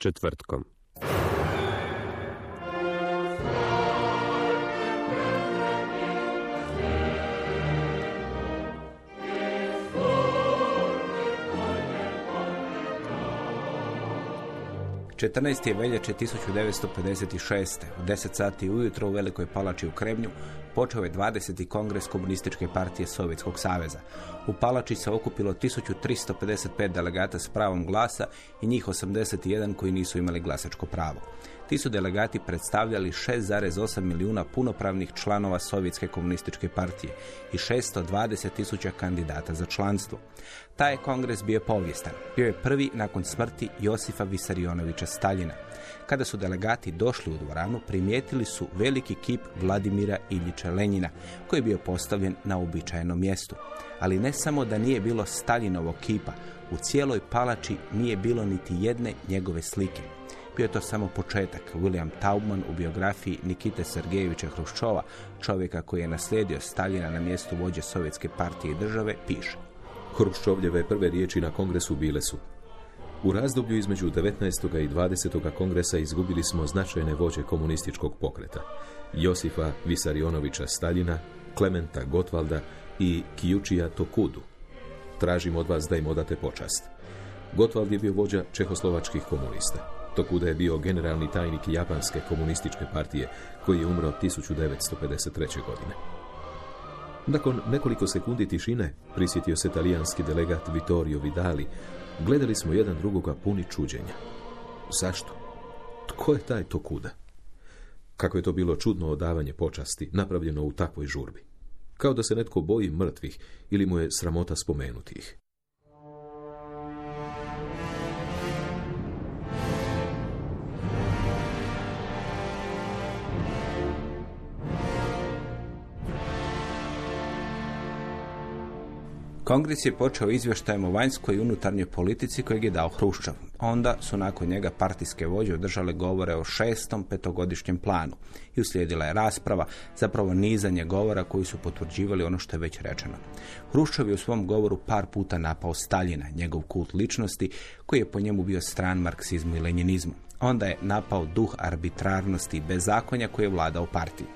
Četvrtkom. Je veljače 1956. U 10 sati ujutro u Velikoj palači u Kremnju počeo je 20. kongres komunističke partije Sovjetskog saveza. U palači se okupilo 1355 delegata s pravom glasa i njih 81 koji nisu imali glasačko pravo. Ti su delegati predstavljali 6,8 milijuna punopravnih članova Sovjetske komunističke partije i 620 tisuća kandidata za članstvo. Taj kongres bio povijestan. Bio je prvi nakon smrti Josifa Visarionovića Staljina. Kada su delegati došli u dvoranu, primijetili su veliki kip Vladimira Iljiča Lenjina, koji je bio postavljen na uobičajenom mjestu. Ali ne samo da nije bilo Staljinovog kipa, u cijeloj palači nije bilo niti jedne njegove slike. Bio je to samo početak. William Taubman u biografiji Nikite Sergejevića Hruščova, čovjeka koji je naslijedio Staljina na mjestu vođe Sovjetske partije i države, piše. Hruščovljeve prve riječi na kongresu bile su U razdoblju između 19. i 20. kongresa izgubili smo značajne vođe komunističkog pokreta. Josifa Visarionovića Staljina, Klementa Gotvalda i Kijučija Tokudu. Tražim od vas da im odate počast. Gotvald je bio vođa čehoslovačkih komunista. Tokuda je bio generalni tajnik Japanske komunističke partije koji je umro 1953. godine. Nakon nekoliko sekundi tišine prisjetio se talijanski delegat Vittorio Vidali. Gledali smo jedan drugoga puni čuđenja. Zašto? Tko je taj Tokuda? Kako je to bilo čudno odavanje počasti, napravljeno u takvoj žurbi. Kao da se netko boji mrtvih ili mu je sramota spomenuti ih. Kongres je počeo izvještajem o vanjskoj i unutarnjoj politici kojeg je dao Hruščov. Onda su nakon njega partijske vođe održale govore o šestom petogodišnjem planu i uslijedila je rasprava, zapravo nizanje govora koji su potvrđivali ono što je već rečeno. Hruščov je u svom govoru par puta napao Staljina, njegov kult ličnosti, koji je po njemu bio stran marksizmu i lenjinizmu. Onda je napao duh arbitrarnosti i bezakonja koji je vladao partiji.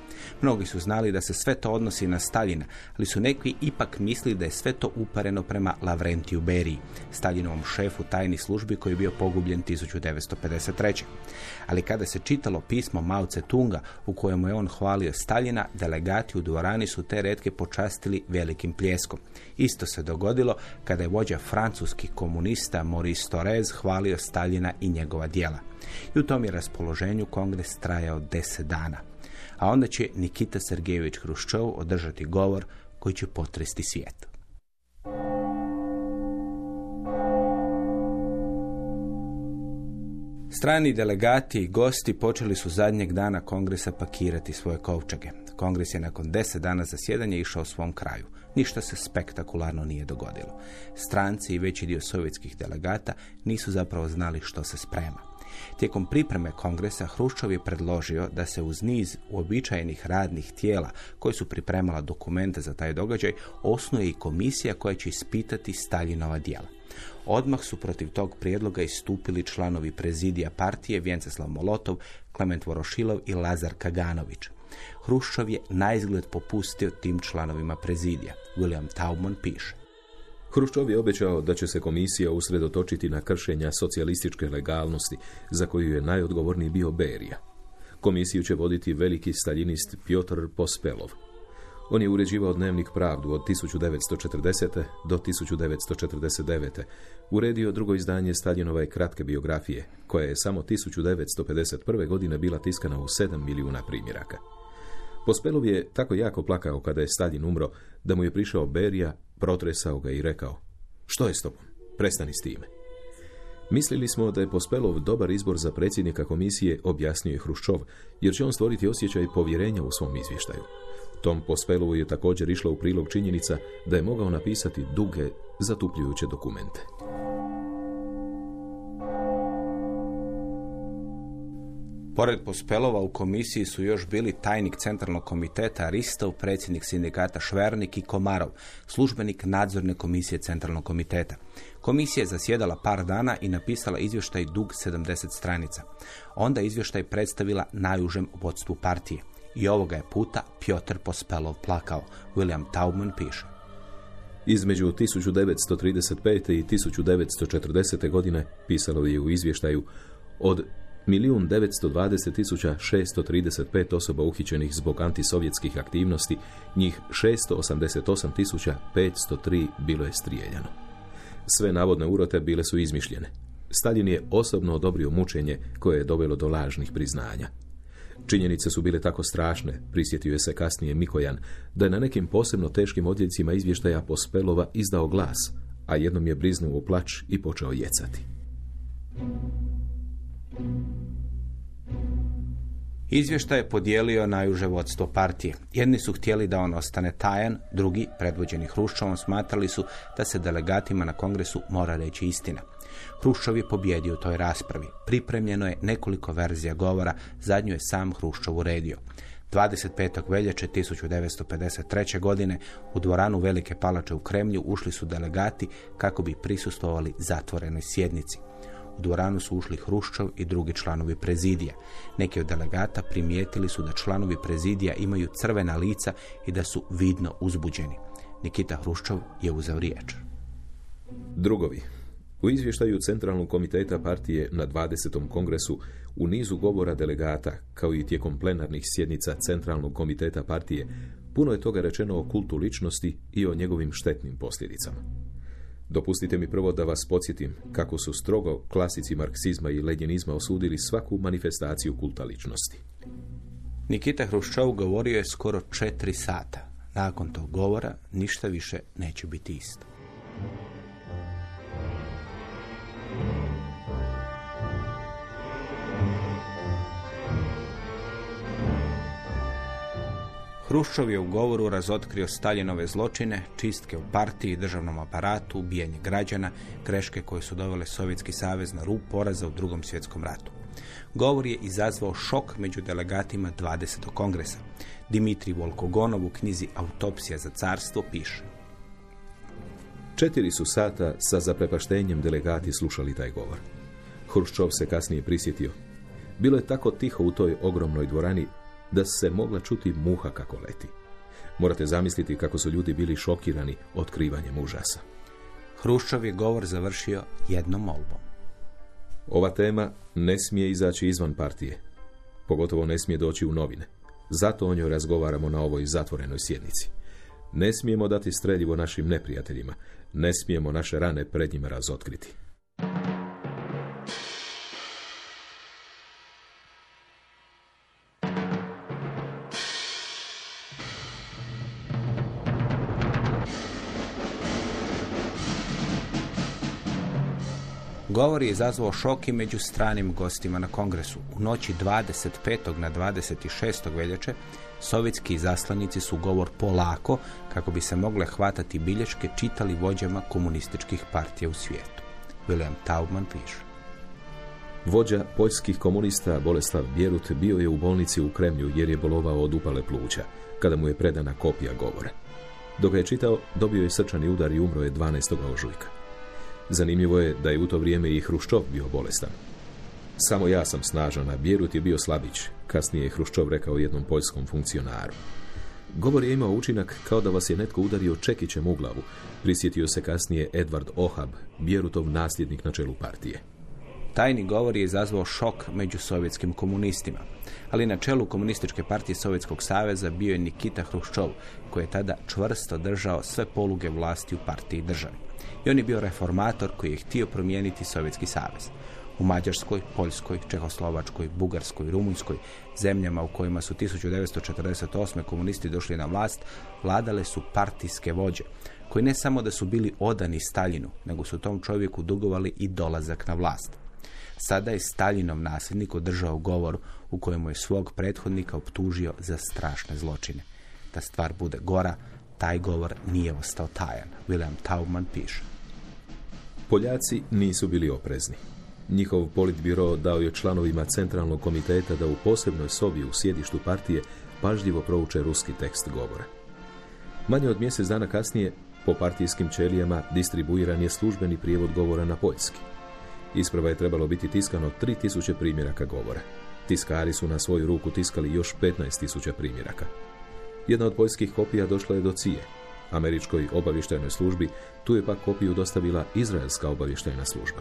Mnogi su znali da se sve to odnosi na Staljina, ali su neki ipak mislili da je sve to upareno prema Lavrentiju Beriji, Staljinovom šefu tajnih službi koji je bio pogubljen 1953. Ali kada se čitalo pismo Mao Tse-tunga u kojemu je on hvalio Staljina, delegati u dvorani su te retke počastili velikim pljeskom. Isto se dogodilo kada je vođa francuskih komunista Maurice Torres hvalio Staljina i njegova djela. I u tom je raspoloženju kongres trajao deset dana. A onda će Nikita Sergejević Hruščov održati govor koji će potresti svijet. Strani delegati i gosti počeli su zadnjeg dana kongresa pakirati svoje kovčege. Kongres je nakon deset dana zasjedanja išao svom kraju. Ništa se spektakularno nije dogodilo. Stranci i veći dio sovjetskih delegata nisu zapravo znali što se sprema. Tijekom pripreme kongresa Hruščov je predložio da se uz niz uobičajenih radnih tijela koji su pripremala dokumente za taj događaj osnuje i komisija koja će ispitati Staljinova djela. Odmah su protiv tog prijedloga istupili članovi prezidija partije Vjenceslav Molotov, Klement Vorošilov i Lazar Kaganović. Hruščov je naizgled popustio tim članovima prezidija. William Taubman piše. Hruščov je obećao da će se komisija usredotočiti na kršenja socijalističke legalnosti za koju je najodgovorniji bio Berija. Komisiju će voditi veliki staljinist Piotr Pospelov. On je uređivao dnevnik Pravdu od 1940. do 1949. Uredio drugo izdanje Staljinove kratke biografije, koja je samo 1951. godine bila tiskana u 7 milijuna primjeraka. Pospelov je tako jako plakao kada je Stalin umro, da mu je prišao Berija, protresao ga i rekao Što je s tobom? Prestani s time. Mislili smo da je Pospelov dobar izbor za predsjednika komisije, objasnio je Hruščov, jer će on stvoriti osjećaj povjerenja u svom izvještaju. Tom Pospelovu je također išla u prilog činjenica da je mogao napisati duge, zatupljujuće dokumente. Pored Pospelova u komisiji su još bili tajnik centralnog komiteta Ristov, predsjednik sindikata Švernik i Komarov, službenik nadzorne komisije centralnog komiteta. Komisija je zasjedala par dana i napisala izvještaj dug 70 stranica. Onda izvještaj predstavila najužem vodstvu partije. I ovoga je puta Piotr Pospelov plakao. William Taubman piše. Između 1935. i 1940. godine pisalo je u izvještaju od milijun 920.635 osoba uhićenih zbog antisovjetskih aktivnosti, njih 688.503 bilo je strijeljano. Sve navodne urote bile su izmišljene. Stalin je osobno odobrio mučenje koje je dovelo do lažnih priznanja. Činjenice su bile tako strašne, prisjetio je se kasnije Mikojan, da je na nekim posebno teškim odjeljcima izvještaja Pospelova izdao glas, a jednom je briznuo plač i počeo jecati. Izvještaj je podijelio najuže vodstvo partije. Jedni su htjeli da on ostane tajan, drugi, predvođeni Hruščovom, smatrali su da se delegatima na kongresu mora reći istina. Hruščov je pobjedio u toj raspravi. Pripremljeno je nekoliko verzija govora, zadnju je sam Hruščov uredio. 25. veljače 1953. godine u dvoranu Velike palače u Kremlju ušli su delegati kako bi prisustvovali zatvorenoj sjednici. U dvoranu su ušli Hruščov i drugi članovi prezidija. Neki od delegata primijetili su da članovi prezidija imaju crvena lica i da su vidno uzbuđeni. Nikita Hruščov je uzeo riječ. Drugovi, u izvještaju Centralnog komiteta partije na 20. kongresu u nizu govora delegata, kao i tijekom plenarnih sjednica Centralnog komiteta partije, puno je toga rečeno o kultu ličnosti i o njegovim štetnim posljedicama. Dopustite mi prvo da vas podsjetim kako su strogo klasici marksizma i lenjenizma osudili svaku manifestaciju kulta ličnosti. Nikita Hruščov govorio je skoro četiri sata. Nakon tog govora ništa više neće biti isto. Hruščov je u govoru razotkrio Staljinove zločine, čistke u partiji i državnom aparatu, ubijanje građana, greške koje su dovele Sovjetski savez na rub poraza u drugom svjetskom ratu. Govor je izazvao šok među delegatima 20. kongresa. Dimitri Volkogonov u knjizi Autopsija za carstvo piše. Četiri su sata sa zaprepaštenjem delegati slušali taj govor. Hruščov se kasnije prisjetio. Bilo je tako tiho u toj ogromnoj dvorani da se mogla čuti muha kako leti. Morate zamisliti kako su ljudi bili šokirani otkrivanjem užasa. Hruščov je govor završio jednom molbom. Ova tema ne smije izaći izvan partije. Pogotovo ne smije doći u novine. Zato o njoj razgovaramo na ovoj zatvorenoj sjednici. Ne smijemo dati streljivo našim neprijateljima. Ne smijemo naše rane pred njima razotkriti. Govor je izazvao šok i među stranim gostima na kongresu. U noći 25. na 26. veljače sovjetski zaslanici su govor polako, kako bi se mogle hvatati bilješke, čitali vođama komunističkih partija u svijetu. William Taubman piše. Vođa poljskih komunista Boleslav Bjerut bio je u bolnici u Kremlju jer je bolovao od upale pluća, kada mu je predana kopija govora. Dok je čitao, dobio je srčani udar i umro je 12. ožujka. Zanimljivo je da je u to vrijeme i Hruščov bio bolestan. Samo ja sam snažan, a Bjerut je bio slabić, kasnije je Hruščov rekao jednom poljskom funkcionaru. Govor je imao učinak kao da vas je netko udario čekićem u glavu, prisjetio se kasnije Edward Ohab, Bjerutov nasljednik na čelu partije. Tajni govor je izazvao šok među sovjetskim komunistima. Ali na čelu komunističke partije Sovjetskog saveza bio je Nikita Hruščov, koji je tada čvrsto držao sve poluge vlasti u partiji državi. I on je bio reformator koji je htio promijeniti Sovjetski savez. U Mađarskoj, Poljskoj, Čehoslovačkoj, Bugarskoj, Rumunjskoj, zemljama u kojima su 1948. komunisti došli na vlast, vladale su partijske vođe, koji ne samo da su bili odani Staljinu, nego su tom čovjeku dugovali i dolazak na vlast. Sada je Staljinov nasljednik održao govor u kojemu je svog prethodnika optužio za strašne zločine. Da stvar bude gora, taj govor nije ostao tajan. William Tauman piše. Poljaci nisu bili oprezni. Njihov politbiro dao je članovima centralnog komiteta da u posebnoj sobi u sjedištu partije pažljivo prouče ruski tekst govora. Manje od mjesec dana kasnije, po partijskim ćelijama distribuiran je službeni prijevod govora na poljski. Isprava je trebalo biti tiskano 3000 primjeraka govora. Tiskari su na svoju ruku tiskali još 15.000 primjeraka. Jedna od poljskih kopija došla je do Cije. Američkoj obavještajnoj službi tu je pak kopiju dostavila izraelska obavještajna služba.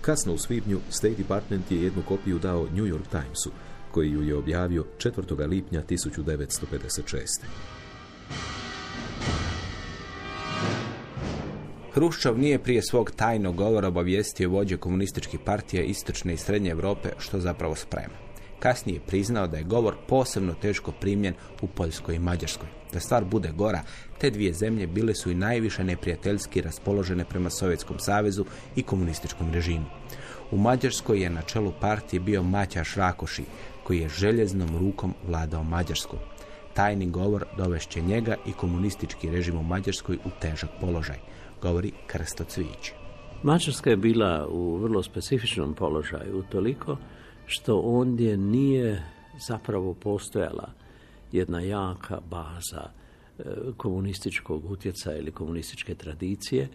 Kasno u svibnju State Department je jednu kopiju dao New York Timesu, koji ju je objavio 4. lipnja 1956. Hruščov nije prije svog tajnog govora obavijestio vođe komunističkih partija Istočne i Srednje Europe što zapravo sprema. Kasnije je priznao da je govor posebno teško primljen u Poljskoj i Mađarskoj. Da stvar bude gora, te dvije zemlje bile su i najviše neprijateljski raspoložene prema Sovjetskom savezu i komunističkom režimu. U Mađarskoj je na čelu partije bio Maćaš Rakoši, koji je željeznom rukom vladao Mađarskom. Tajni govor dovešće njega i komunistički režim u Mađarskoj u težak položaj, govori Krsto Cvić. Mađarska je bila u vrlo specifičnom položaju toliko što ondje nije zapravo postojala jedna jaka baza e, komunističkog utjecaja ili komunističke tradicije,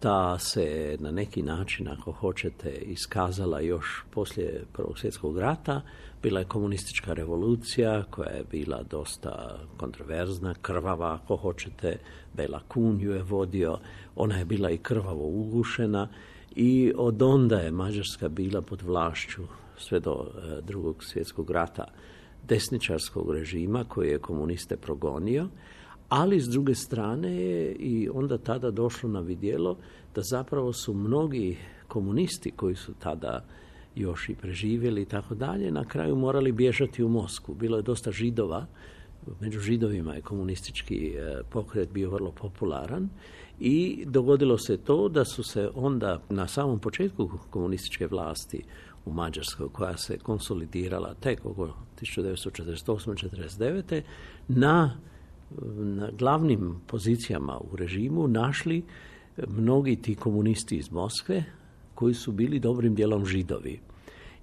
ta se na neki način, ako hoćete, iskazala još poslije Prvog svjetskog rata. Bila je komunistička revolucija koja je bila dosta kontroverzna, krvava, ako hoćete. Bela Kun ju je vodio, ona je bila i krvavo ugušena i od onda je Mađarska bila pod vlašću sve do e, drugog svjetskog rata desničarskog režima koji je komuniste progonio, ali s druge strane je i onda tada došlo na vidjelo da zapravo su mnogi komunisti koji su tada još i preživjeli i tako dalje, na kraju morali bježati u Moskvu. Bilo je dosta židova, među židovima je komunistički e, pokret bio vrlo popularan i dogodilo se to da su se onda na samom početku komunističke vlasti u Mađarskoj koja se konsolidirala tek oko 1948-49. Na, na glavnim pozicijama u režimu našli mnogi ti komunisti iz Moskve koji su bili dobrim dijelom židovi.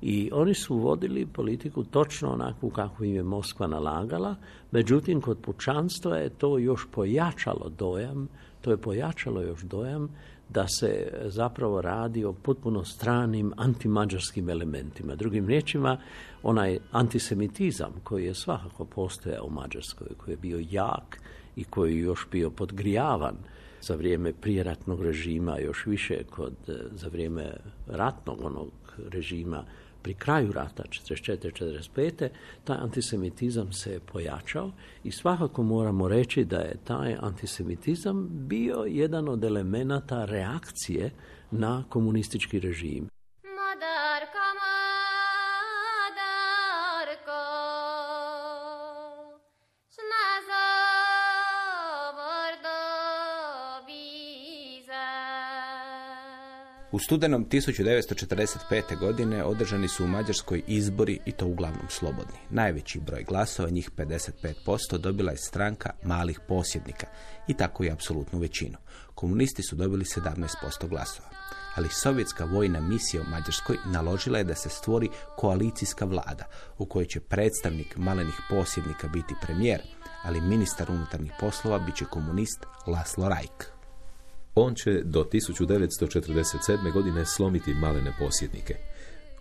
I oni su vodili politiku točno onakvu kako im je Moskva nalagala, međutim kod pučanstva je to još pojačalo dojam, to je pojačalo još dojam da se zapravo radi o potpuno stranim antimađarskim elementima. Drugim riječima, onaj antisemitizam koji je svakako postojao u Mađarskoj, koji je bio jak i koji je još bio podgrijavan za vrijeme prijeratnog režima, još više kod, za vrijeme ratnog onog režima pri kraju rata 44-45. taj antisemitizam se pojačao i svakako moramo reći da je taj antisemitizam bio jedan od elemenata reakcije na komunistički režim. U studenom 1945. godine održani su u Mađarskoj izbori i to uglavnom slobodni. Najveći broj glasova, njih 55%, dobila je stranka malih posjednika i tako i apsolutnu većinu. Komunisti su dobili 17% glasova. Ali sovjetska vojna misija u Mađarskoj naložila je da se stvori koalicijska vlada u kojoj će predstavnik malenih posjednika biti premijer, ali ministar unutarnjih poslova bit će komunist Laslo Rajk. On će do 1947. godine slomiti malene posjednike.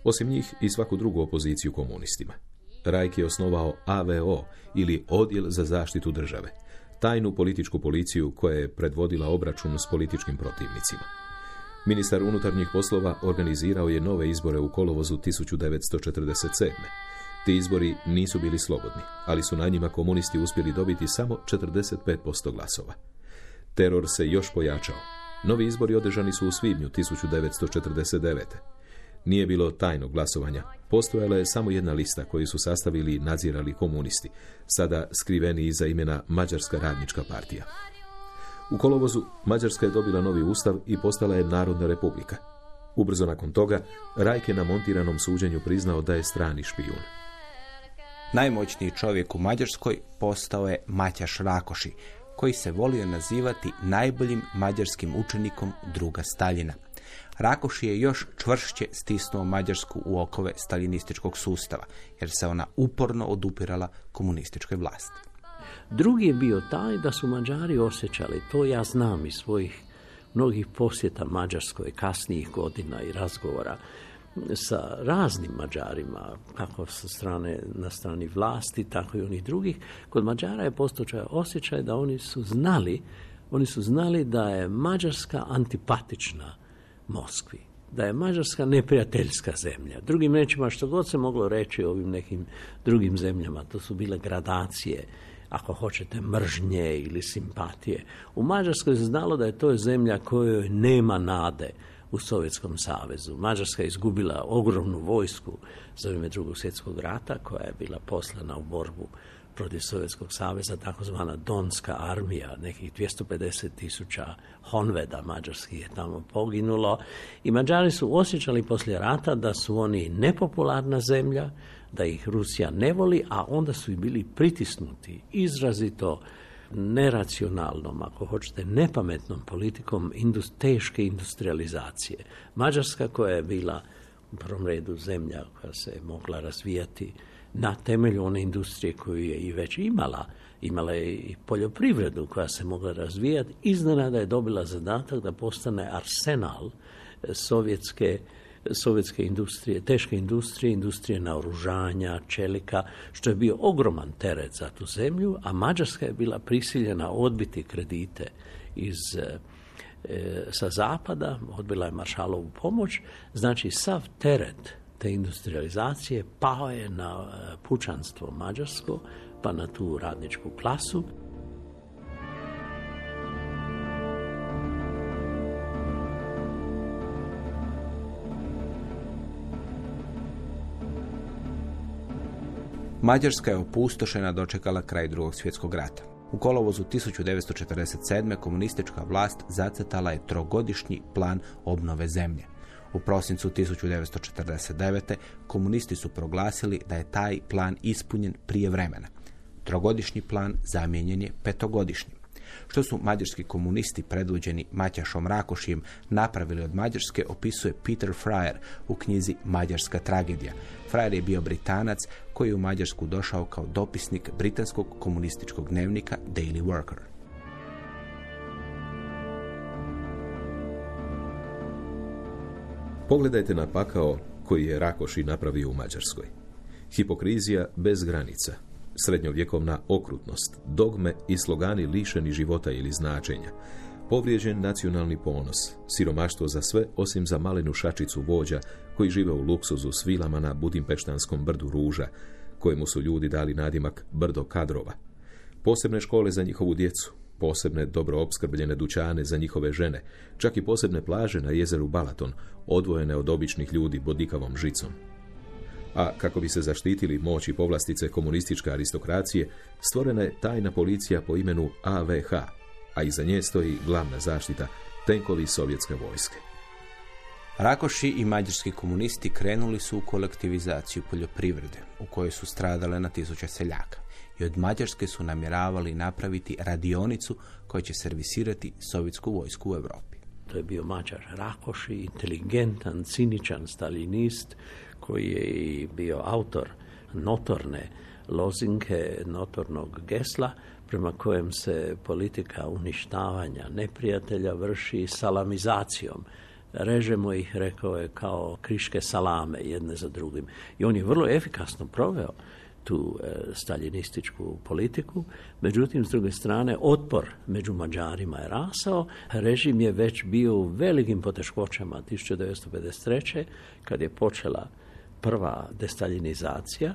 Osim njih i svaku drugu opoziciju komunistima. Rajk je osnovao AVO ili Odjel za zaštitu države, tajnu političku policiju koja je predvodila obračun s političkim protivnicima. Ministar unutarnjih poslova organizirao je nove izbore u kolovozu 1947. Ti izbori nisu bili slobodni, ali su na njima komunisti uspjeli dobiti samo 45% glasova. Teror se još pojačao. Novi izbori održani su u svibnju 1949. Nije bilo tajnog glasovanja. Postojala je samo jedna lista koju su sastavili i nadzirali komunisti, sada skriveni iza imena Mađarska radnička partija. U kolovozu Mađarska je dobila novi ustav i postala je Narodna republika. Ubrzo nakon toga, Rajk je na montiranom suđenju priznao da je strani špijun. Najmoćniji čovjek u Mađarskoj postao je Maćaš Rakoši, koji se volio nazivati najboljim mađarskim učenikom druga Staljina. Rakoši je još čvršće stisnuo Mađarsku u okove staljinističkog sustava, jer se ona uporno odupirala komunističkoj vlasti. Drugi je bio taj da su Mađari osjećali, to ja znam iz svojih mnogih posjeta Mađarskoj kasnijih godina i razgovora sa raznim Mađarima, kako sa strane, na strani vlasti, tako i onih drugih. Kod Mađara je postočaj osjećaj da oni su znali, oni su znali da je Mađarska antipatična Moskvi, da je Mađarska neprijateljska zemlja. Drugim rečima, što god se moglo reći o ovim nekim drugim zemljama, to su bile gradacije, ako hoćete, mržnje ili simpatije. U Mađarskoj se znalo da je to zemlja kojoj nema nade u Sovjetskom savezu. Mađarska je izgubila ogromnu vojsku za vrijeme drugog svjetskog rata koja je bila poslana u borbu protiv Sovjetskog saveza, takozvana Donska armija, nekih 250 tisuća honveda mađarskih je tamo poginulo i Mađari su osjećali poslije rata da su oni nepopularna zemlja, da ih Rusija ne voli, a onda su i bili pritisnuti izrazito neracionalnom, ako hoćete, nepametnom politikom teške industrializacije. Mađarska koja je bila u prvom redu zemlja koja se je mogla razvijati na temelju one industrije koju je i već imala, imala je i poljoprivredu koja se mogla razvijati, iznenada je dobila zadatak da postane arsenal sovjetske sovjetske industrije, teške industrije, industrije naoružanja, čelika, što je bio ogroman teret za tu zemlju, a Mađarska je bila prisiljena odbiti kredite iz e, sa zapada, odbila je Maršalovu pomoć, znači sav teret te industrializacije pao je na e, pučanstvo mađarsko, pa na tu radničku klasu. Mađarska je opustošena dočekala kraj drugog svjetskog rata. U kolovozu 1947. komunistička vlast zacetala je trogodišnji plan obnove zemlje. U prosincu 1949. komunisti su proglasili da je taj plan ispunjen prije vremena. Trogodišnji plan zamijenjen je petogodišnjim. Što su mađarski komunisti predvođeni Maćašom Rakošijem napravili od Mađarske opisuje Peter Fryer u knjizi Mađarska tragedija. Fryer je bio Britanac koji je u Mađarsku došao kao dopisnik britanskog komunističkog dnevnika Daily Worker. Pogledajte na pakao koji je Rakoši napravio u Mađarskoj. Hipokrizija bez granica, srednjovjekovna okrutnost, dogme i slogani lišeni života ili značenja, povrijeđen nacionalni ponos, siromaštvo za sve osim za malenu šačicu vođa koji žive u luksuzu s vilama na Budimpeštanskom brdu ruža, kojemu su ljudi dali nadimak brdo kadrova, posebne škole za njihovu djecu, posebne dobro opskrbljene dućane za njihove žene, čak i posebne plaže na jezeru Balaton, odvojene od običnih ljudi bodikavom žicom. A kako bi se zaštitili moć i povlastice komunističke aristokracije, stvorena je tajna policija po imenu AVH, a iza nje stoji glavna zaštita tenkovi sovjetske vojske. Rakoši i mađarski komunisti krenuli su u kolektivizaciju poljoprivrede, u kojoj su stradale na tisuće seljaka. I od Mađarske su namjeravali napraviti radionicu koja će servisirati sovjetsku vojsku u Europi. To je bio Mađar Rakoši, inteligentan, ciničan stalinist, koji je i bio autor notorne lozinke, notornog gesla, prema kojem se politika uništavanja neprijatelja vrši salamizacijom. Režemo ih, rekao je, kao kriške salame jedne za drugim. I on je vrlo efikasno proveo tu e, staljinističku politiku. Međutim, s druge strane, otpor među Mađarima je rasao. Režim je već bio u velikim poteškoćama 1953. kad je počela prva destaljinizacija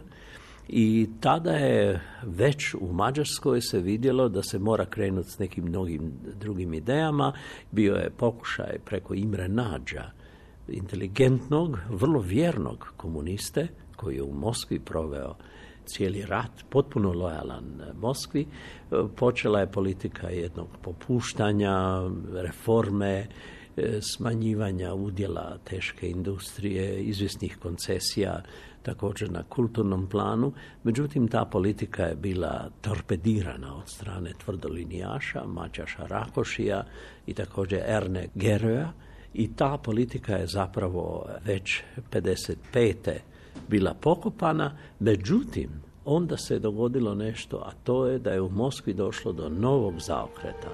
i tada je već u Mađarskoj se vidjelo da se mora krenuti s nekim mnogim drugim idejama. Bio je pokušaj preko Imre Nađa, inteligentnog, vrlo vjernog komuniste, koji je u Moskvi proveo cijeli rat, potpuno lojalan Moskvi. Počela je politika jednog popuštanja, reforme, smanjivanja udjela teške industrije, izvjesnih koncesija, također na kulturnom planu. Međutim, ta politika je bila torpedirana od strane tvrdolinijaša, Maćaša Rakošija i također Erne Geroja i ta politika je zapravo već 55. bila pokopana, međutim, onda se dogodilo nešto, a to je da je u Moskvi došlo do novog zaokreta.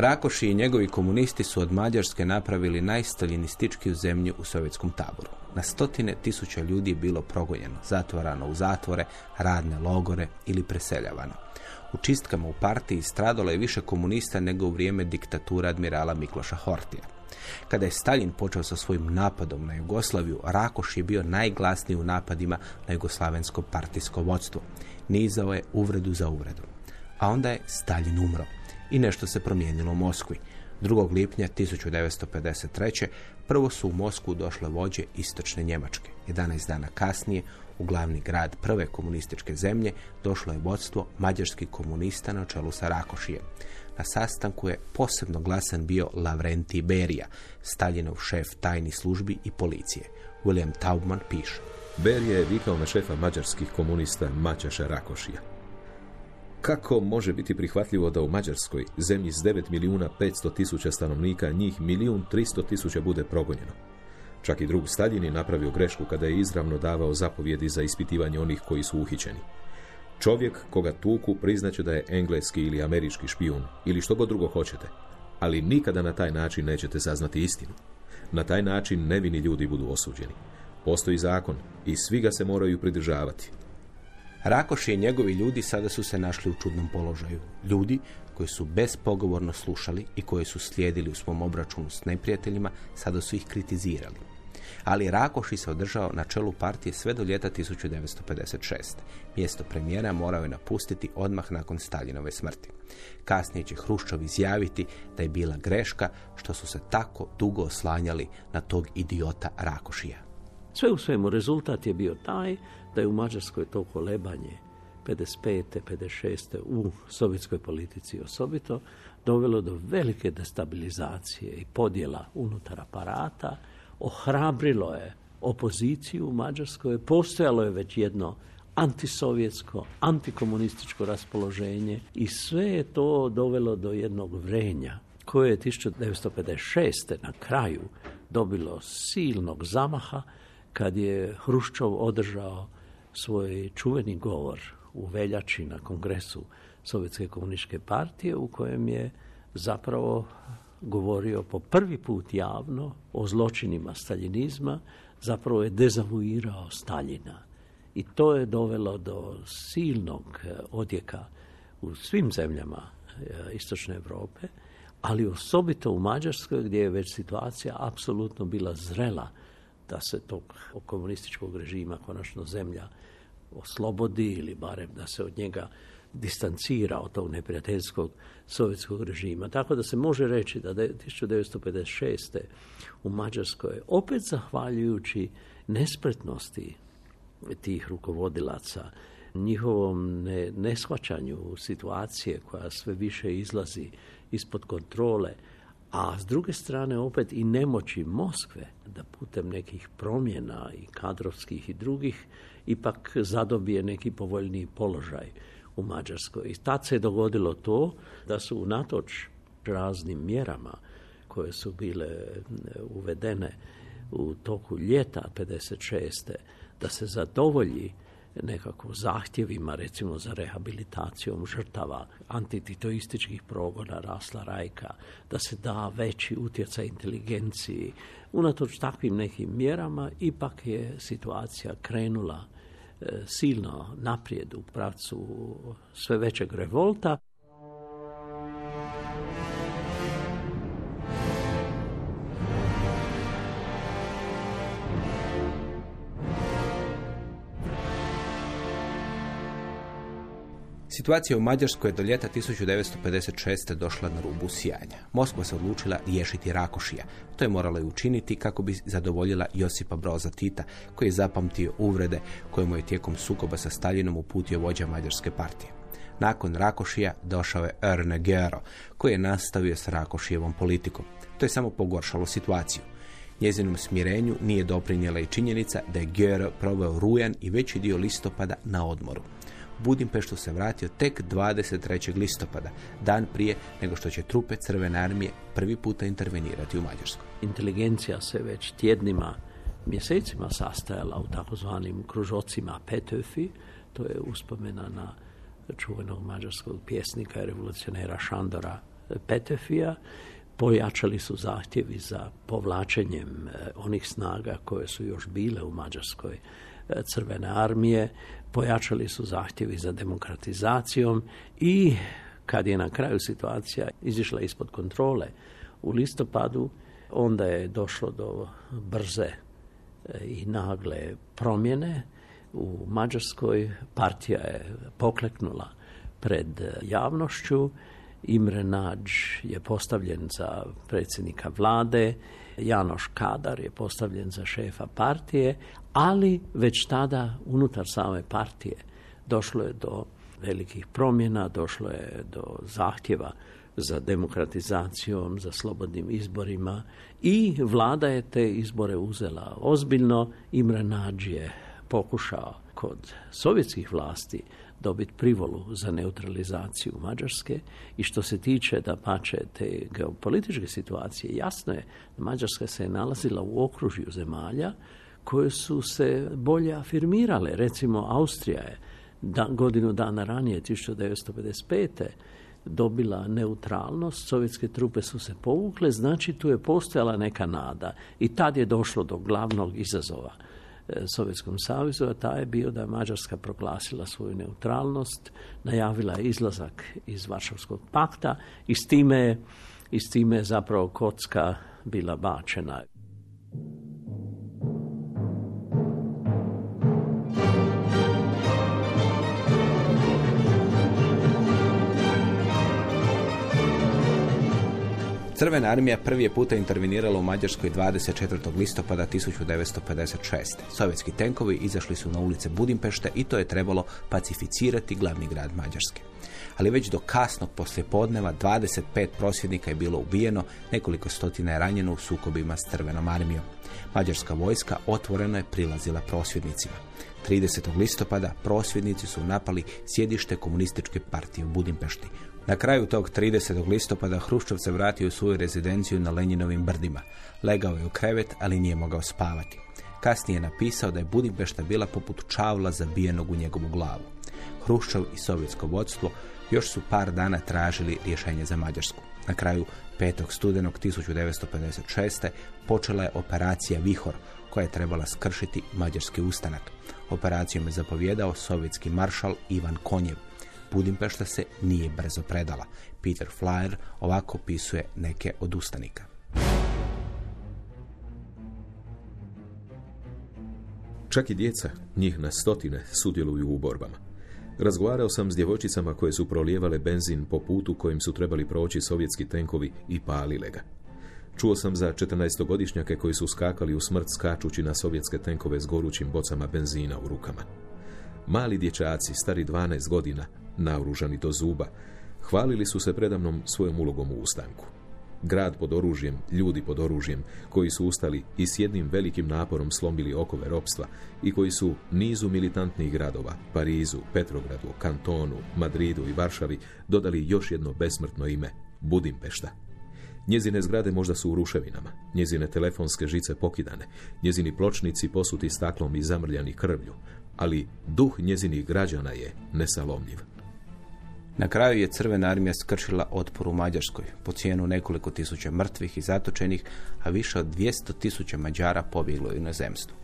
Rakoši i njegovi komunisti su od Mađarske napravili najstaljinističkiju zemlju u sovjetskom taboru. Na stotine tisuća ljudi je bilo progonjeno, zatvarano u zatvore, radne logore ili preseljavano. U čistkama u partiji stradalo je više komunista nego u vrijeme diktatura admirala Mikloša Hortija. Kada je Stalin počeo sa svojim napadom na Jugoslaviju, Rakoš je bio najglasniji u napadima na jugoslavensko partijsko vodstvo. Nizao je uvredu za uvredu. A onda je Stalin umro i nešto se promijenilo u Moskvi. 2. lipnja 1953. prvo su u Moskvu došle vođe istočne Njemačke. 11 dana kasnije u glavni grad prve komunističke zemlje došlo je vodstvo mađarskih komunista na čelu sa Rakošijem. Na sastanku je posebno glasan bio Lavrenti Berija, Staljinov šef tajnih službi i policije. William Taubman piše. Berija je vikao na šefa mađarskih komunista Maćaša Rakošija. Kako može biti prihvatljivo da u Mađarskoj, zemlji s 9 milijuna 500 tisuća stanovnika, njih milijun 300 tisuća bude progonjeno? Čak i drug Stalin je napravio grešku kada je izravno davao zapovjedi za ispitivanje onih koji su uhićeni. Čovjek koga tuku priznaće da je engleski ili američki špijun ili što god drugo hoćete, ali nikada na taj način nećete saznati istinu. Na taj način nevini ljudi budu osuđeni. Postoji zakon i svi ga se moraju pridržavati. Rakoši i njegovi ljudi sada su se našli u čudnom položaju. Ljudi koji su bespogovorno slušali i koji su slijedili u svom obračunu s neprijateljima, sada su ih kritizirali. Ali Rakoši se održao na čelu partije sve do ljeta 1956. Mjesto premijera morao je napustiti odmah nakon Staljinove smrti. Kasnije će Hruščov izjaviti da je bila greška što su se tako dugo oslanjali na tog idiota Rakošija. Sve u svemu rezultat je bio taj da je u Mađarskoj to kolebanje 55. 56. u sovjetskoj politici osobito dovelo do velike destabilizacije i podjela unutar aparata, ohrabrilo je opoziciju u Mađarskoj, postojalo je već jedno antisovjetsko, antikomunističko raspoloženje i sve je to dovelo do jednog vrenja koje je 1956. na kraju dobilo silnog zamaha kad je Hruščov održao svoj čuveni govor u veljači na kongresu Sovjetske komunističke partije u kojem je zapravo govorio po prvi put javno o zločinima staljinizma, zapravo je dezavuirao Staljina. I to je dovelo do silnog e, odjeka u svim zemljama e, Istočne Europe, ali osobito u Mađarskoj gdje je već situacija apsolutno bila zrela da se tog komunističkog režima konačno zemlja oslobodi ili barem da se od njega distancira od tog neprijateljskog sovjetskog režima. Tako da se može reći da 1956. u Mađarskoj opet zahvaljujući nespretnosti tih rukovodilaca, njihovom ne, neshvaćanju situacije koja sve više izlazi ispod kontrole, a s druge strane opet i nemoći Moskve da putem nekih promjena i kadrovskih i drugih ipak zadobije neki povoljniji položaj u Mađarskoj. I tad se dogodilo to da su unatoč raznim mjerama koje su bile e, uvedene u toku ljeta 56. da se zadovolji nekako zahtjevima recimo za rehabilitacijom žrtava antititoističkih progona rasla rajka, da se da veći utjecaj inteligenciji. Unatoč takvim nekim mjerama ipak je situacija krenula e, silno naprijed u pravcu sve većeg revolta Situacija u Mađarskoj je do ljeta 1956. došla na rubu sjanja. Moskva se odlučila riješiti Rakošija. To je morala i učiniti kako bi zadovoljila Josipa Broza Tita, koji je zapamtio uvrede koje mu je tijekom sukoba sa Staljinom uputio vođa Mađarske partije. Nakon Rakošija došao je Erne Gero, koji je nastavio s Rakošijevom politikom. To je samo pogoršalo situaciju. Njezinom smirenju nije doprinijela i činjenica da je Gero proveo rujan i veći dio listopada na odmoru. Budimpeštu se vratio tek 23. listopada, dan prije nego što će trupe Crvene armije prvi puta intervenirati u Mađarsku. Inteligencija se već tjednima, mjesecima sastajala u takozvanim kružocima Petöfi, to je uspomena na čuvenog mađarskog pjesnika i revolucionera Šandora Petefija. Pojačali su zahtjevi za povlačenjem eh, onih snaga koje su još bile u Mađarskoj eh, crvene armije pojačali su zahtjevi za demokratizacijom i kad je na kraju situacija izišla ispod kontrole u listopadu, onda je došlo do brze e, i nagle promjene. U Mađarskoj partija je pokleknula pred javnošću. Imre Nađ je postavljen za predsjednika vlade, Janoš Kadar je postavljen za šefa partije, ali već tada unutar same partije došlo je do velikih promjena, došlo je do zahtjeva za demokratizacijom, za slobodnim izborima i vlada je te izbore uzela ozbiljno. Imre Nađ je pokušao kod sovjetskih vlasti dobiti privolu za neutralizaciju Mađarske i što se tiče da pače te geopolitičke situacije, jasno je da Mađarska se nalazila u okružju zemalja koje su se bolje afirmirale. Recimo, Austrija je da, godinu dana ranije, 1955 dobila neutralnost, sovjetske trupe su se povukle, znači tu je postojala neka nada i tad je došlo do glavnog izazova Sovjetskom savezu, a taj je bio da je Mađarska proglasila svoju neutralnost, najavila izlazak iz Varšavskog pakta i s time, i s time zapravo kocka bila bačena. Crvena armija prvi je puta intervenirala u Mađarskoj 24. listopada 1956. Sovjetski tenkovi izašli su na ulice Budimpešte i to je trebalo pacificirati glavni grad Mađarske. Ali već do kasnog poslijepodneva 25 prosvjednika je bilo ubijeno, nekoliko stotina je ranjeno u sukobima s Crvenom armijom. Mađarska vojska otvoreno je prilazila prosvjednicima. 30. listopada prosvjednici su napali sjedište komunističke partije u Budimpešti. Na kraju tog 30. listopada Hruščov se vratio u svoju rezidenciju na Lenjinovim brdima. Legao je u krevet, ali nije mogao spavati. Kasnije je napisao da je Budimpešta bila poput čavla zabijenog u njegovu glavu. Hruščov i sovjetsko vodstvo još su par dana tražili rješenje za Mađarsku. Na kraju 5. studenog 1956. počela je operacija Vihor, koja je trebala skršiti mađarski ustanak. Operacijom je zapovjedao sovjetski maršal Ivan Konjev. Budimpešta se nije brzo predala. Peter Flyer ovako opisuje neke od ustanika. Čak i djeca, njih na stotine, sudjeluju u borbama. Razgovarao sam s djevojčicama koje su prolijevale benzin po putu kojim su trebali proći sovjetski tenkovi i palile ga. Čuo sam za 14-godišnjake koji su skakali u smrt skačući na sovjetske tenkove s gorućim bocama benzina u rukama. Mali dječaci, stari 12 godina, naoružani do zuba, hvalili su se predamnom svojom ulogom u ustanku. Grad pod oružjem, ljudi pod oružjem, koji su ustali i s jednim velikim naporom slomili okove ropstva i koji su nizu militantnih gradova, Parizu, Petrogradu, Kantonu, Madridu i Varšavi, dodali još jedno besmrtno ime, Budimpešta. Njezine zgrade možda su u ruševinama, njezine telefonske žice pokidane, njezini pločnici posuti staklom i zamrljani krvlju, ali duh njezinih građana je nesalomljiv. Na kraju je Crvena armija skršila otpor u Mađarskoj, po cijenu nekoliko tisuća mrtvih i zatočenih, a više od 200 tisuća Mađara pobjeglo u inozemstvu.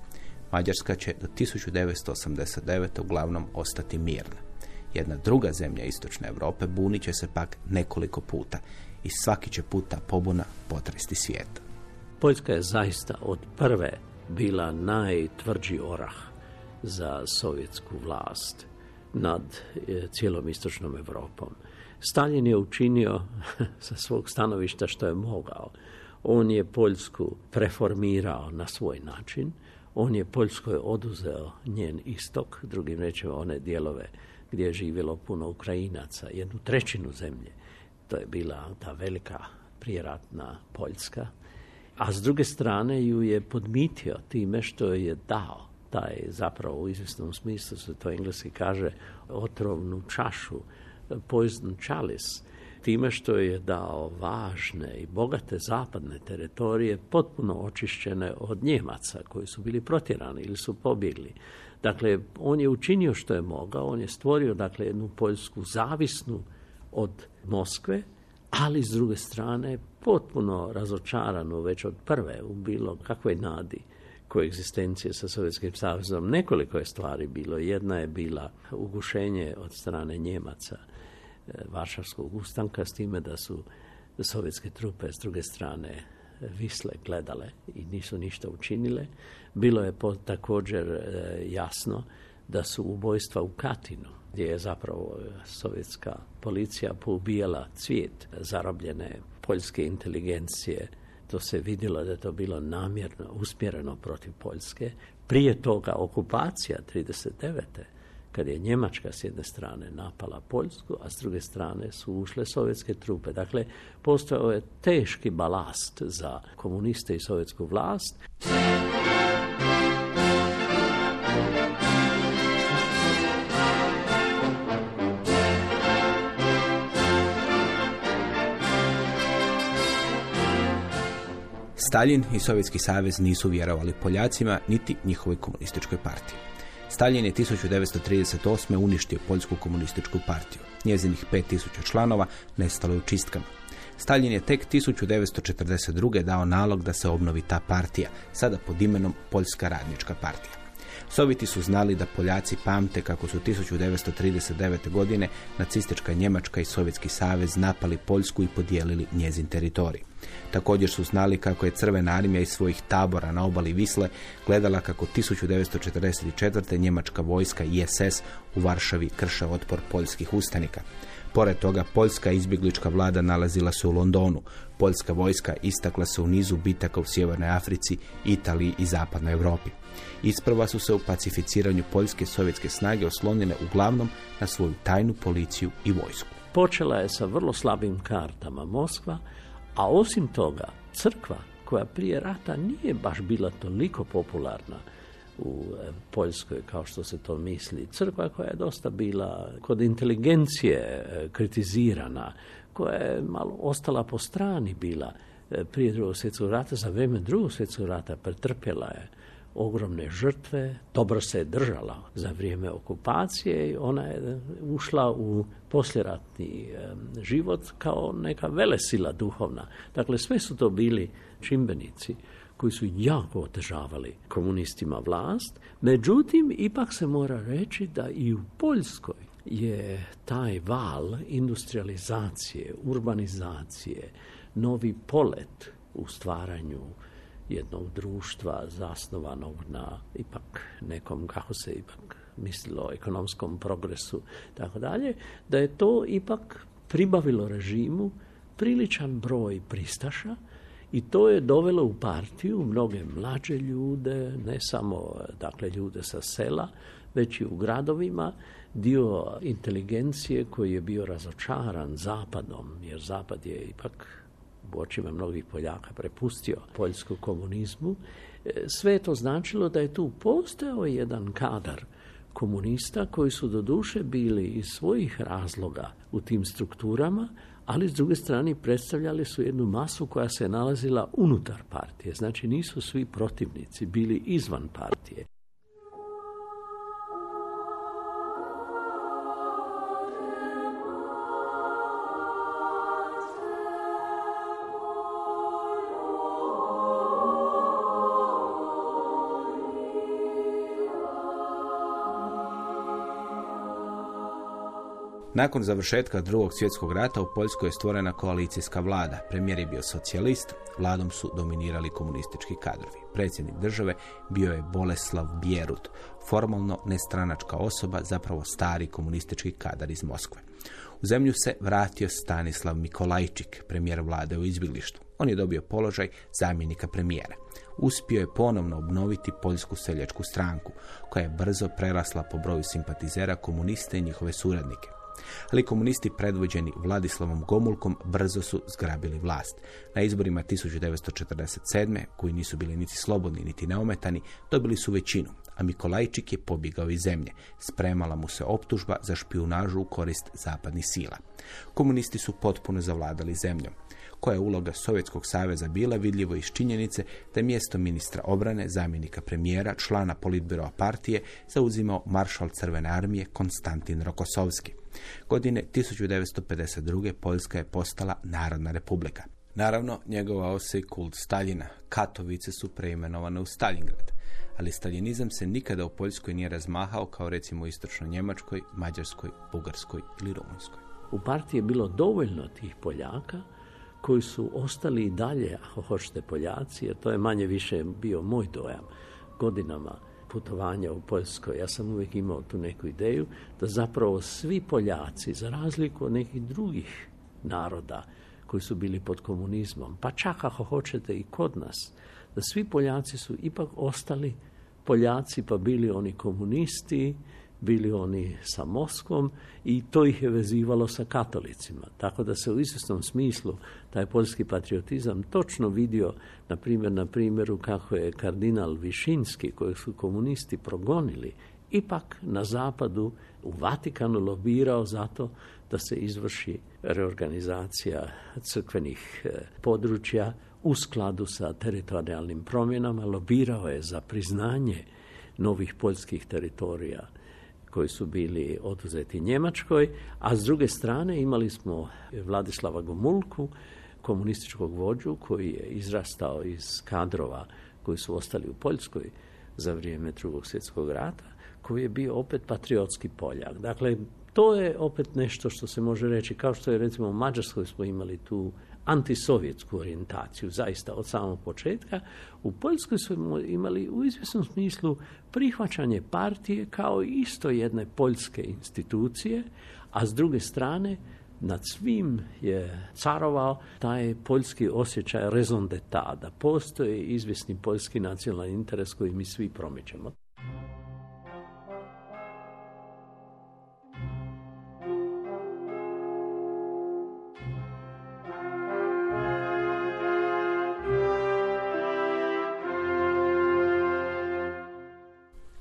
Mađarska će do 1989. uglavnom ostati mirna. Jedna druga zemlja istočne Europe bunit će se pak nekoliko puta i svaki će puta pobuna potresti svijeta. Poljska je zaista od prve bila najtvrđi orah za sovjetsku vlast nad e, cijelom istočnom Europom. Stalin je učinio sa svog stanovišta što je mogao. On je Poljsku preformirao na svoj način. On je Poljskoj oduzeo njen istok, drugim rečima one dijelove gdje je živjelo puno Ukrajinaca, jednu trećinu zemlje. To je bila ta velika prijeratna Poljska. A s druge strane ju je podmitio time što je dao taj zapravo u izvjesnom smislu se to engleski kaže otrovnu čašu, poison chalice, time što je dao važne i bogate zapadne teritorije potpuno očišćene od Njemaca koji su bili protjerani ili su pobjegli. Dakle, on je učinio što je mogao, on je stvorio dakle jednu Poljsku zavisnu od Moskve, ali s druge strane potpuno razočaranu već od prve u bilo kakvoj nadi koegzistencije sa Sovjetskim savezom. Nekoliko je stvari bilo. Jedna je bila ugušenje od strane Njemaca e, Varšavskog ustanka s time da su sovjetske trupe s druge strane visle gledale i nisu ništa učinile. Bilo je također e, jasno da su ubojstva u Katinu, gdje je zapravo sovjetska policija poubijala cvijet zarobljene poljske inteligencije. To se vidjelo da je to bilo namjerno usmjereno protiv Poljske. Prije toga okupacija 39 kad je Njemačka s jedne strane napala Poljsku, a s druge strane su ušle sovjetske trupe. Dakle, postojao je teški balast za komuniste i sovjetsku vlast. Stalin i Sovjetski savez nisu vjerovali Poljacima niti njihovoj komunističkoj partiji. Stalin je 1938. uništio Poljsku komunističku partiju. Njezinih 5000 članova nestalo je u čistkama. Stalin je tek 1942. dao nalog da se obnovi ta partija, sada pod imenom Poljska radnička partija. Sovjeti su znali da Poljaci pamte kako su 1939. godine nacistička Njemačka i Sovjetski savez napali Poljsku i podijelili njezin teritorij. Također su znali kako je Crvena armija iz svojih tabora na obali Visle gledala kako 1944. njemačka vojska i SS u Varšavi krše otpor poljskih ustanika. Pored toga, poljska izbjeglička vlada nalazila se u Londonu. Poljska vojska istakla se u nizu bitaka u Sjevernoj Africi, Italiji i Zapadnoj Europi. Isprva su se u pacificiranju poljske sovjetske snage oslonile uglavnom na svoju tajnu policiju i vojsku. Počela je sa vrlo slabim kartama Moskva, a osim toga, crkva koja prije rata nije baš bila toliko popularna u e, Poljskoj kao što se to misli. Crkva koja je dosta bila kod inteligencije e, kritizirana, koja je malo ostala po strani bila e, prije drugog svjetskog rata, za vrijeme drugog svjetskog rata pretrpjela je ogromne žrtve, dobro se je držala za vrijeme okupacije i ona je ušla u posljeratni život kao neka velesila duhovna. Dakle, sve su to bili čimbenici koji su jako otežavali komunistima vlast. Međutim, ipak se mora reći da i u Poljskoj je taj val industrializacije, urbanizacije, novi polet u stvaranju jednog društva zasnovanog na ipak nekom, kako se ipak mislilo ekonomskom progresu, tako dalje, da je to ipak pribavilo režimu priličan broj pristaša i to je dovelo u partiju mnoge mlađe ljude, ne samo dakle ljude sa sela, već i u gradovima, dio inteligencije koji je bio razočaran zapadom, jer zapad je ipak u očima mnogih Poljaka prepustio poljsku komunizmu, e, sve to značilo da je tu postojao jedan kadar komunista koji su do duše bili iz svojih razloga u tim strukturama, ali s druge strane predstavljali su jednu masu koja se nalazila unutar partije. Znači nisu svi protivnici bili izvan partije. Nakon završetka drugog svjetskog rata u Poljskoj je stvorena koalicijska vlada. Premijer je bio socijalist, vladom su dominirali komunistički kadrovi. Predsjednik države bio je Boleslav Bjerut, formalno nestranačka osoba, zapravo stari komunistički kadar iz Moskve. U zemlju se vratio Stanislav Mikolajčik, premijer vlade u izbjeglištu. On je dobio položaj zamjenika premijera. Uspio je ponovno obnoviti Poljsku seljačku stranku, koja je brzo prerasla po broju simpatizera komuniste i njihove suradnike. Ali komunisti predvođeni Vladislavom Gomulkom brzo su zgrabili vlast. Na izborima 1947. koji nisu bili niti slobodni niti neometani, dobili su većinu, a Mikolajčik je pobjegao iz zemlje. Spremala mu se optužba za špijunažu u korist zapadnih sila. Komunisti su potpuno zavladali zemljom. Koja je uloga Sovjetskog saveza bila vidljivo iz činjenice da je mjesto ministra obrane, zamjenika premijera, člana politbiroa partije zauzimao maršal Crvene armije Konstantin Rokosovski. Godine 1952. Poljska je postala Narodna republika. Naravno, njegova osa i kult Staljina. Katovice su preimenovane u Stalingrad. Ali staljinizam se nikada u Poljskoj nije razmahao kao recimo u istočnoj Njemačkoj, Mađarskoj, Bugarskoj ili Rumunjskoj. U partiji je bilo dovoljno tih Poljaka koji su ostali i dalje, ako hoćete Poljaci, jer to je manje više bio moj dojam godinama putovanja u Poljskoj. Ja sam uvijek imao tu neku ideju da zapravo svi Poljaci, za razliku od nekih drugih naroda koji su bili pod komunizmom, pa čak ako hoćete i kod nas, da svi Poljaci su ipak ostali Poljaci, pa bili oni komunisti, bili oni sa Moskvom i to ih je vezivalo sa katolicima. Tako da se u izvjesnom smislu taj poljski patriotizam točno vidio, na primjer, na primjeru kako je kardinal Višinski, kojeg su komunisti progonili, ipak na zapadu u Vatikanu lobirao zato da se izvrši reorganizacija crkvenih eh, područja u skladu sa teritorijalnim promjenama, lobirao je za priznanje novih poljskih teritorija koji su bili oduzeti Njemačkoj, a s druge strane imali smo Vladislava Gomulku, komunističkog vođu koji je izrastao iz kadrova koji su ostali u Poljskoj za vrijeme drugog svjetskog rata, koji je bio opet patriotski Poljak. Dakle, to je opet nešto što se može reći, kao što je recimo u Mađarskoj smo imali tu antisovjetsku orijentaciju, zaista od samog početka. U Poljskoj smo imali u izvjesnom smislu prihvaćanje partije kao isto jedne poljske institucije, a s druge strane nad svim je carovao taj poljski osjećaj raison d'etat, da postoji izvjesni poljski nacionalni interes koji mi svi promičemo.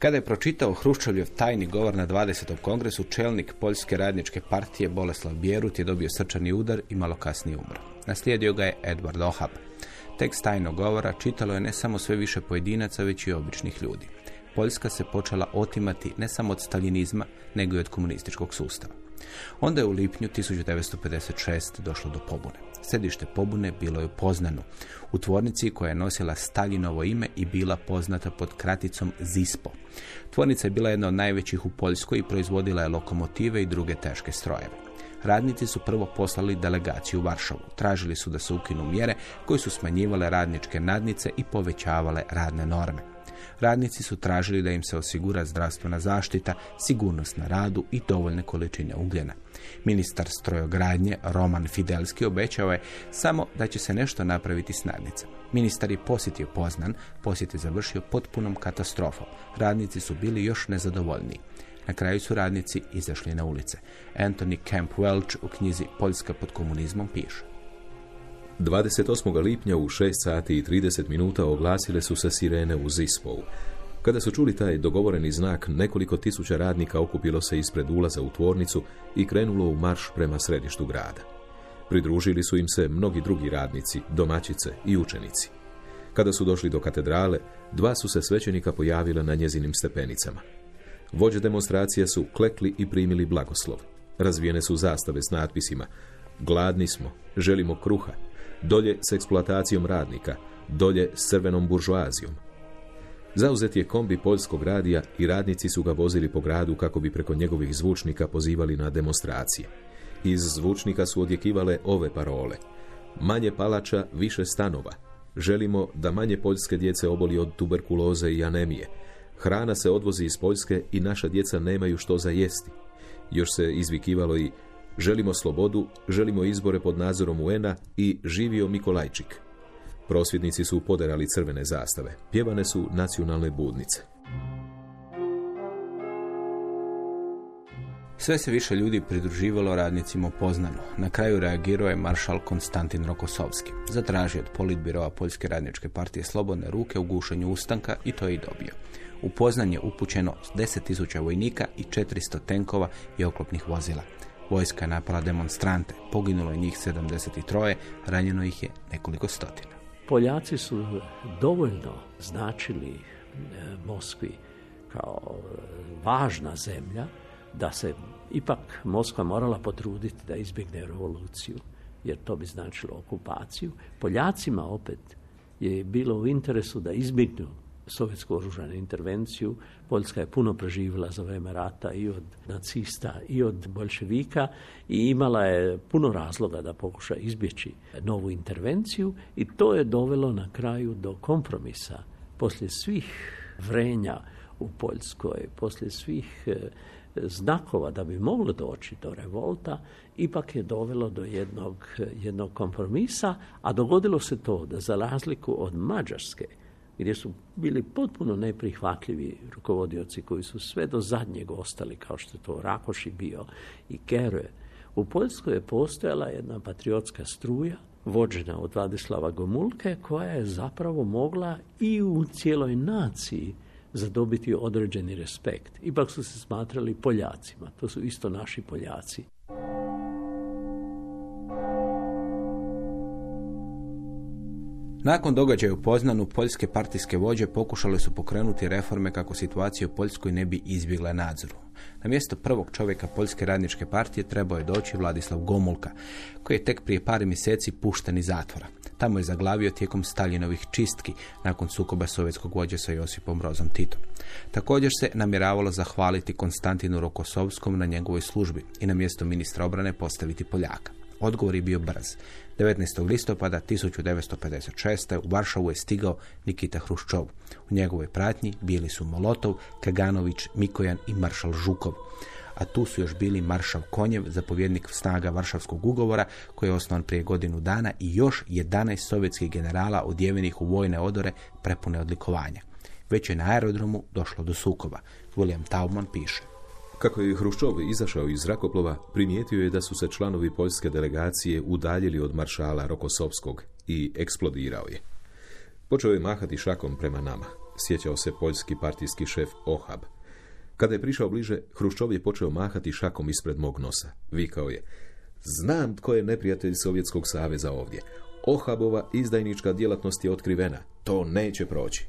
Kada je pročitao Hruščovljev tajni govor na 20. kongresu, čelnik Poljske radničke partije Boleslav Bjerut je dobio srčani udar i malo kasnije umro. Naslijedio ga je Edward Ohab. Tekst tajnog govora čitalo je ne samo sve više pojedinaca, već i običnih ljudi. Poljska se počela otimati ne samo od staljinizma, nego i od komunističkog sustava. Onda je u lipnju 1956. došlo do pobune. Središte pobune bilo je u Poznanu, u tvornici koja je nosila Staljinovo ime i bila poznata pod kraticom ZISPO. Tvornica je bila jedna od najvećih u Poljskoj i proizvodila je lokomotive i druge teške strojeve. Radnici su prvo poslali delegaciju u Varšavu. Tražili su da se ukinu mjere koje su smanjivale radničke nadnice i povećavale radne norme. Radnici su tražili da im se osigura zdravstvena zaštita, sigurnost na radu i dovoljne količine ugljena. Ministar strojogradnje Roman Fidelski obećao je samo da će se nešto napraviti s nadnicama. Ministar je posjetio Poznan, posjet je završio potpunom katastrofom. Radnici su bili još nezadovoljniji. Na kraju su radnici izašli na ulice. Anthony Camp Welch u knjizi Poljska pod komunizmom piše. 28. lipnja u 6 sati i 30 minuta oglasile su se sirene u Zispovu. Kada su čuli taj dogovoreni znak, nekoliko tisuća radnika okupilo se ispred ulaza u tvornicu i krenulo u marš prema središtu grada. Pridružili su im se mnogi drugi radnici, domaćice i učenici. Kada su došli do katedrale, dva su se svećenika pojavila na njezinim stepenicama. Vođe demonstracija su klekli i primili blagoslov. Razvijene su zastave s natpisima Gladni smo, želimo kruha, dolje s eksploatacijom radnika, dolje s crvenom buržoazijom. Zauzet je kombi poljskog radija i radnici su ga vozili po gradu kako bi preko njegovih zvučnika pozivali na demonstracije. Iz zvučnika su odjekivale ove parole. Manje palača, više stanova. Želimo da manje poljske djece oboli od tuberkuloze i anemije. Hrana se odvozi iz Poljske i naša djeca nemaju što za jesti. Još se izvikivalo i želimo slobodu, želimo izbore pod nadzorom UN-a i živio Mikolajčik. Prosvjednici su poderali crvene zastave. Pjevane su nacionalne budnice. Sve se više ljudi pridruživalo radnicima u Poznanu. Na kraju reagirao je maršal Konstantin Rokosovski. Zatražio od politbirova Poljske radničke partije slobodne ruke u gušenju ustanka i to je i dobio. U je upućeno 10.000 vojnika i 400 tenkova i oklopnih vozila. Vojska napala demonstrante, poginulo je njih 73, ranjeno ih je nekoliko stotina. Poljaci su dovoljno značili e, Moskvi kao e, važna zemlja da se ipak Moskva morala potruditi da izbjegne revoluciju, jer to bi značilo okupaciju. Poljacima opet je bilo u interesu da izbjegnu sovjetsku oružanu intervenciju. Poljska je puno preživjela za vrijeme rata i od nacista i od bolševika i imala je puno razloga da pokuša izbjeći novu intervenciju i to je dovelo na kraju do kompromisa. Poslije svih vrenja u Poljskoj, poslije svih e, znakova da bi moglo doći do revolta, ipak je dovelo do jednog, jednog kompromisa, a dogodilo se to da za razliku od Mađarske, gdje su bili potpuno neprihvatljivi rukovodioci koji su sve do zadnjeg ostali, kao što je to Rakoši bio i Kerue. U Poljskoj je postojala jedna patriotska struja, vođena od Vladislava Gomulke, koja je zapravo mogla i u cijeloj naciji zadobiti određeni respekt. Ipak su se smatrali Poljacima, to su isto naši Poljaci. Nakon događaja u Poznanu, poljske partijske vođe pokušale su pokrenuti reforme kako situacija u Poljskoj ne bi izbjegla nadzoru. Na mjesto prvog čovjeka Poljske radničke partije trebao je doći Vladislav Gomulka, koji je tek prije par mjeseci pušten iz zatvora. Tamo je zaglavio tijekom Staljinovih čistki nakon sukoba sovjetskog vođe sa Josipom Rozom Titom. Također se namjeravalo zahvaliti Konstantinu Rokosovskom na njegovoj službi i na mjesto ministra obrane postaviti Poljaka. Odgovor je bio brz. 19. listopada 1956. u Varšavu je stigao Nikita Hruščov. U njegovoj pratnji bili su Molotov, Kaganović, Mikojan i maršal Žukov. A tu su još bili maršal Konjev, zapovjednik snaga Varšavskog ugovora, koji je osnovan prije godinu dana i još 11 sovjetskih generala odjevenih u vojne odore prepune odlikovanja. Već je na aerodromu došlo do sukoba. William Taubman piše. Kako je Hruščov izašao iz zrakoplova, primijetio je da su se članovi poljske delegacije udaljili od maršala Rokosovskog i eksplodirao je. Počeo je mahati šakom prema nama. Sjećao se poljski partijski šef Ohab. Kada je prišao bliže, Hruščov je počeo mahati šakom ispred mog nosa. Vikao je, znam tko je neprijatelj Sovjetskog saveza ovdje. Ohabova izdajnička djelatnost je otkrivena. To neće proći.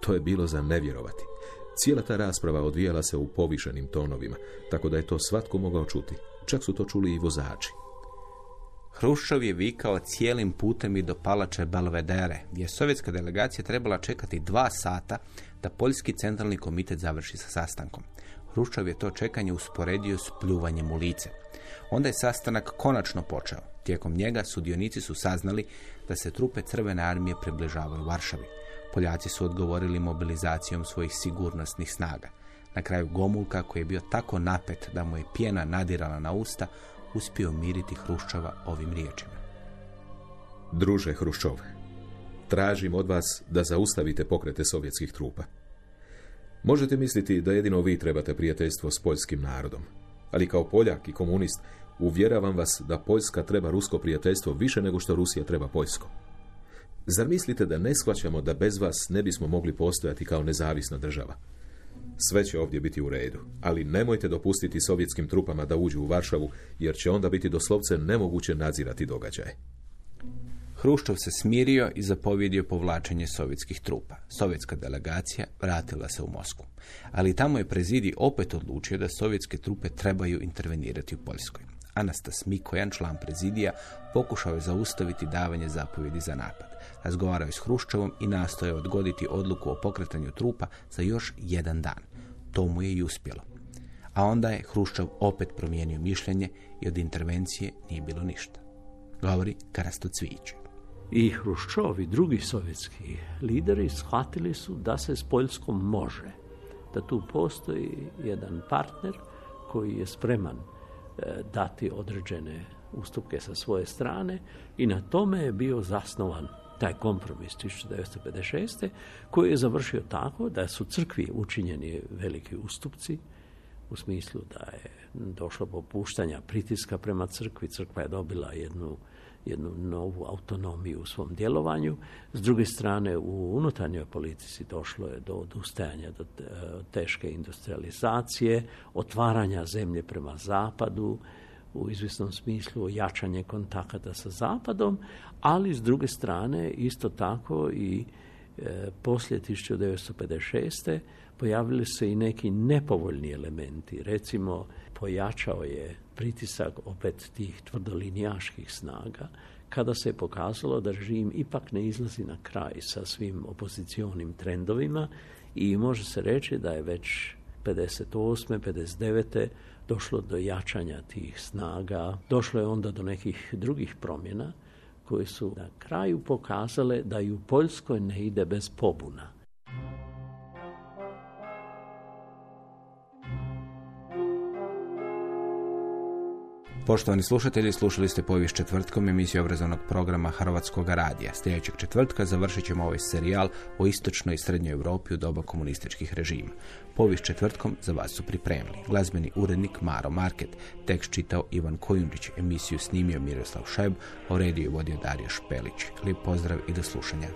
To je bilo za nevjerovati. Cijela ta rasprava odvijala se u povišenim tonovima, tako da je to svatko mogao čuti. Čak su to čuli i vozači. Hruščov je vikao cijelim putem i do palače Belvedere, gdje je sovjetska delegacija trebala čekati dva sata da Poljski centralni komitet završi sa sastankom. Hruščov je to čekanje usporedio s pljuvanjem u lice. Onda je sastanak konačno počeo. Tijekom njega sudionici su saznali da se trupe Crvene armije približavaju Varšavi. Poljaci su odgovorili mobilizacijom svojih sigurnosnih snaga. Na kraju Gomulka, koji je bio tako napet da mu je pjena nadirala na usta, uspio miriti Hruščova ovim riječima. Druže Hruščov, tražim od vas da zaustavite pokrete sovjetskih trupa. Možete misliti da jedino vi trebate prijateljstvo s poljskim narodom, ali kao Poljak i komunist uvjeravam vas da Poljska treba rusko prijateljstvo više nego što Rusija treba Poljsko. Zar mislite da ne shvaćamo da bez vas ne bismo mogli postojati kao nezavisna država? Sve će ovdje biti u redu, ali nemojte dopustiti sovjetskim trupama da uđu u Varšavu, jer će onda biti doslovce nemoguće nadzirati događaje. Hruštov se smirio i zapovjedio povlačenje sovjetskih trupa. Sovjetska delegacija vratila se u Moskvu. Ali tamo je prezidij opet odlučio da sovjetske trupe trebaju intervenirati u Poljskoj. Anastas Mikojan, član prezidija, pokušao je zaustaviti davanje zapovjedi za napad. Razgovarao je s Hruščevom i nastojao odgoditi odluku o pokretanju trupa za još jedan dan. To mu je i uspjelo. A onda je Hruščov opet promijenio mišljenje i od intervencije nije bilo ništa. Govori Karasto Cvijić. I Hruščov i drugi sovjetski lideri shvatili su da se s Poljskom može. Da tu postoji jedan partner koji je spreman e, dati određene ustupke sa svoje strane i na tome je bio zasnovan taj kompromis 1956. koji je završio tako da su crkvi učinjeni veliki ustupci u smislu da je došlo popuštanja pritiska prema crkvi. Crkva je dobila jednu jednu novu autonomiju u svom djelovanju. S druge strane, u unutarnjoj politici došlo je do odustajanja, do e, teške industrializacije, otvaranja zemlje prema zapadu, u izvisnom smislu jačanje kontakata sa zapadom, ali s druge strane isto tako i e, poslije 1956. pojavili se i neki nepovoljni elementi. Recimo, pojačao je pritisak opet tih tvrdolinijaških snaga, kada se je pokazalo da režim ipak ne izlazi na kraj sa svim opozicionim trendovima i može se reći da je već 58. 59. došlo do jačanja tih snaga. Došlo je onda do nekih drugih promjena koje su na kraju pokazale da i u Poljskoj ne ide bez pobuna. Poštovani slušatelji, slušali ste povijest četvrtkom emisiju obrazovnog programa Hrvatskog radija. Sljedećeg četvrtka završit ćemo ovaj serijal o istočnoj i srednjoj Europi u doba komunističkih režima. Povijest četvrtkom za vas su pripremili. Glazbeni urednik Maro Market, tekst čitao Ivan Kojundić, emisiju snimio Miroslav Šeb, u rediju vodio Dario Špelić. Lijep pozdrav i do slušanja.